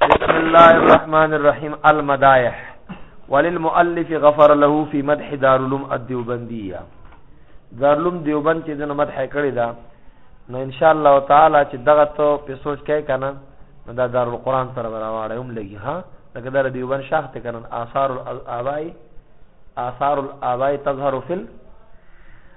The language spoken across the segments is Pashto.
بسم الله الرحمن الرحيم المدايح وللمؤلف غفر له في مدح دار العلوم الديوبنديه دار العلوم دیوبند چې د مدح کړی دا نو ان شاء الله تعالی چې دغه ته په سوچ کې کنه نو دا دار القرآن سره راوړی هم لګي ها لکه دا دیوبند شاخ ته کنه آثار الابای آثار الابای تظهر فی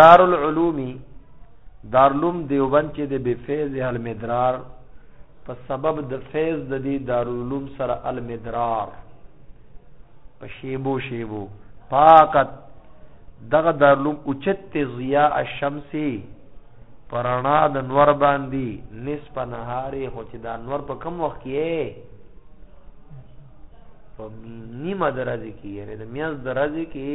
دارالعلوم دارلوم دیوبند چې د بفیض المدرار په سبب د فیض د دې دارالعلوم سره المدرار په شیبو شیبو پاکت دغه دارلوم اوچت ضیاء الشمس پرانا د نور باندې نصف نهاري خو چې دا نور په کم وخت کې په نیمه درجه کې یعنی د میاز درجه کې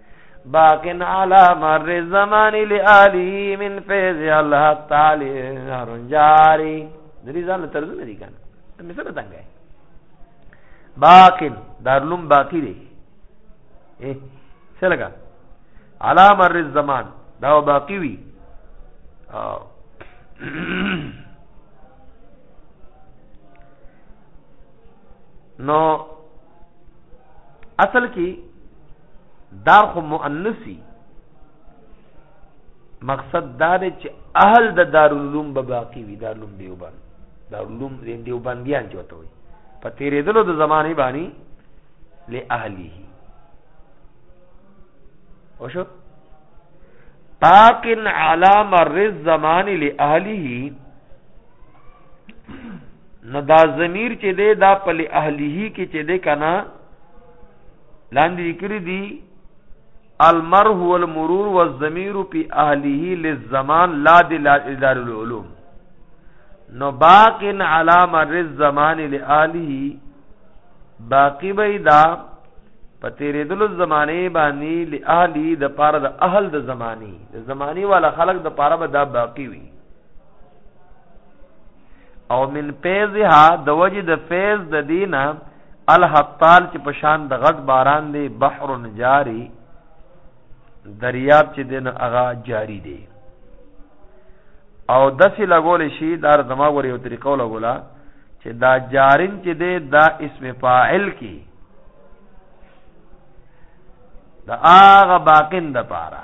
باق علی مر الزمان لالی من فیض الله تعالی نهر جاری دری ځان ترجمه دي کنه مې سره څنګه باقن دارلوم باقی دی اے څه لگا علام الزمان دا باقی وی او نو اصل کې دار خو مؤنثي مقصد دا دی چې اهل د دارالعلوم به باقی وي دارالعلوم دیوبند دارالعلوم دیوبندیان چې وته وي په تیرېدلو د زمانه باندې لاهله او شو باقن علام الرز زمان لاهله نو دا ضمیر چې دی دا په اهلیه کې چې دی کنه لاندې ذکر دی المرء والمرور والضمير في اهله للزمان لا لادار العلوم نو باق على مر الزمان لاهله باقی بيدا په تیرېدل زمانه باندې لاهلی د پاره د اهل د زمانی د زمانی والا خلق د پاره به دا باقی وي او من فیضها د وجه د فیض د دینه الحطال چې په شان د غټ باران دی بحر جاری دریاب چې دین هغه جاری دی او دسی لګول شي دا زما غوړي یو طریقو لګولا چې دا جارین چې دی دا اسم فاعل کی دا هغه باقین د پاره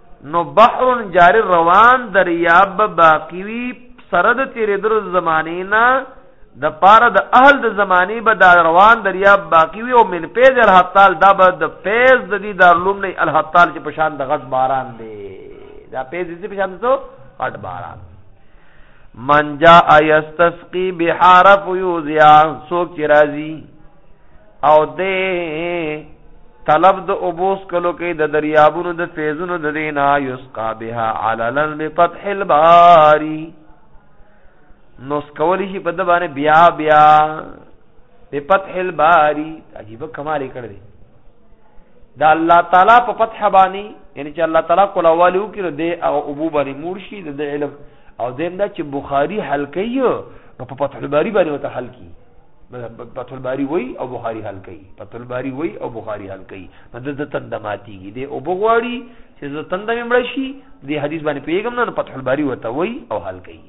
نو بحر جار روان دریاب به باقی وی سره د تیرېدلو زمانه نه د پاره د اهل د زمانه به دا روان دریاب باقی وی او من پیز الحتال دا به د پیز د دې دارلوم نه الحتال چې پشان د غټ باران دی دا پیز دې پشان ته غټ باران من جاء یستسقی بحرف یوزیا سوک چې راځي او دې طلب د اوبوس کلو کې د دریابونو د فیزونو د دینا یسقا بها عللا بفتح الباری نو سکولی شي په د باندې بیا بیا په فتح الباری عجیب کمال کړ دی دا الله تعالی په فتح باندې یعنی چې الله تعالی کولا والو کې دی او ابو باندې مرشي د علم او دیم دا چې بخاری حلقې نو په فتح الباری باندې وته حل کی فتح الباری وای او بخاری حل کوي فتح الباری وای او بخاری حل کوي نو د د تند ماتیږي د او بغواړي چې د تند ممړ شي د حدیث باندې پیغام نه فتح الباری وته وای او حل کوي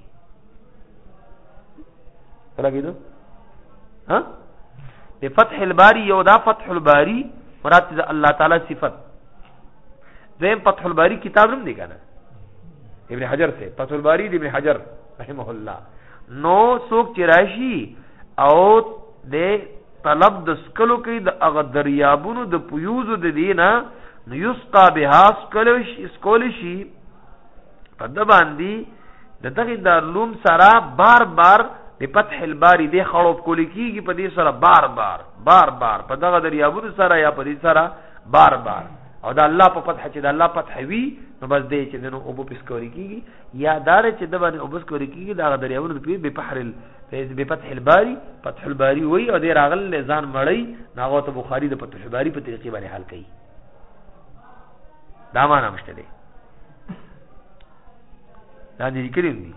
راګیدو ها د فتح الباری یو دا فتح الباری مراد د الله تعالی صفت زم فتح الباری کتاب هم دی کنه ابن حجر سے فتح الباری د ابن حجر رحمه الله نو څوک چې راشي او د طلب د سکلو کوي د هغه دریابونو د پیوزو د دینه نو یسقا بها سکول شي په د باندې د دغه د لوم سره بار بار د فتح الباری د خړوب کول کیږي په دې سره بار بار بار بار په دغه دریابونو سره یا په دې سره بار بار او د الله په فتح چې د الله فتح وي نو بس دې چې دنو او په پسکوري کیږي یا دار چې د باندې اوبس کوري کیږي دا د ریاونو په به بحر به فتح الباری فتح الباری وای او د راغل لزان مړی ناغه ته بخاری د فتح الباری په طریقې باندې حل کړي دا معنا مشته دی دا دې کړی دی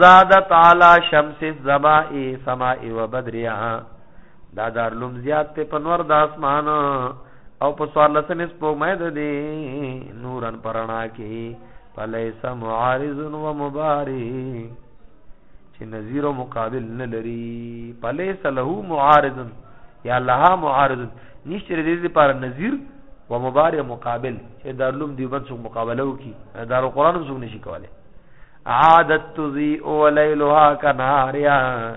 زاد تعالی شمس الزباء سماء وبدرها دا دار لوم زیات ته پنور د اسمان او په سوار لسمې سپوږمۍ د دې نورن پرانا کې فلیس معارض و مباری چې نظیر او مقابل نه لري فلیس له معارض یا لها معارض نشته د دې لپاره نظیر و مبارک مقابل چې دارلوم دیوبند څخه مقابله وکي دار القرآن هم څوک نشي کولای عادت تزي اوليلها كنهارها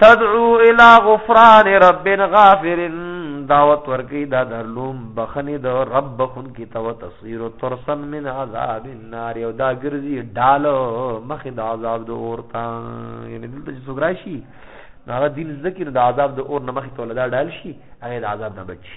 تدعو الى غفران رب غافر دعوت ورکی دا درلوم بخنی د رب بخون کی تو تصویر ترسن من عذاب النار یو دا ګرځي ډال مخ د عذاب د اورتا یعنی دلته چې سګراشي هغه دین ذکر د عذاب د اور نه مخ ته ولدا ډال شي هغه د عذاب نه بچي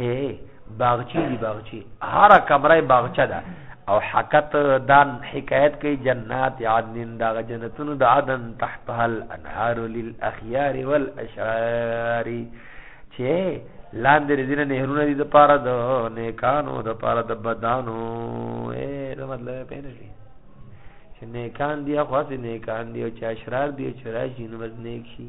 اے باغچی دی باغچی هر کمره باغچه ده او حقت دان حکایت کوي جنات عدن دا جنتونو د عدن تحتها الانهار للاخيار والاشرار چې لاندې دینه نهرونه دي د پاره د نیکانو د پاره د بدانو اے دا مطلب پېنې شي چې نیکان دی خو سي نیکان دی او چې اشرار دی چې راشي نو بس نیک شي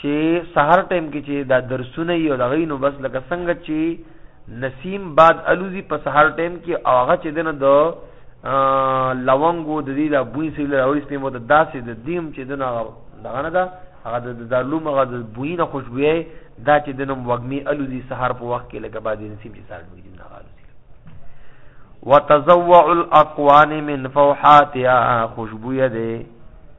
چې سهار ټایم کې چې دا درسونه یو د غینو بس لکه څنګه چې نسیم بعد الوزی په سهار ټایم کې او هغه چې دنه د لونګو د دې لا بوین سره راوړي سپې مو د داسې د دیم چې دنه دغه نه ده هغه د دارلوم هغه د بوینه خوشبوې دا چې دنه وګمی الوزی سهار په وخت کې لکه بعد نسیم چې سهار وي نه غالو وتزوع الاقوان من فوحاتها خوشبوې ده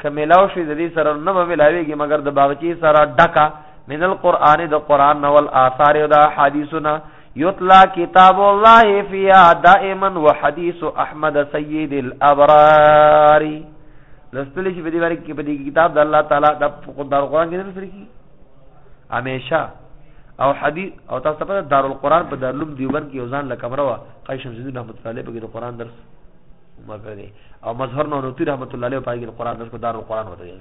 که ملاو شي د دې سره نه ملاويږي مګر د باغچې سره ډکا من القرآن د قرآن نو الاثار او د حدیثنا یتلا کتاب الله فیا دائما وحدیث احمد سید الابرار لستل شي په دې باندې کې په دې کتاب د الله تعالی د قرآن کې لري کی همیشه او حدیث او تاسو په دارالقرآن په دارلوم دیوبند کې یو ځان لکمره وا قیشم زیدو رحمت الله علیه په دې قرآن درس مکه دی او مظهر نو نوتی رحمت الله علیه پای کې قرآن داس کو دار القرآن وته یی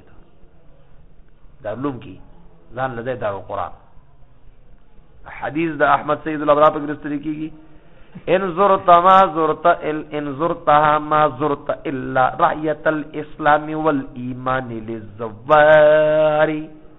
دا علوم کې ځان لده دار القرآن حدیث د احمد سید الابرار په ګرستری کیږي ان زرت ما زرت ال ان زرتها ما زرت الا رعیت الاسلام والایمان للزواری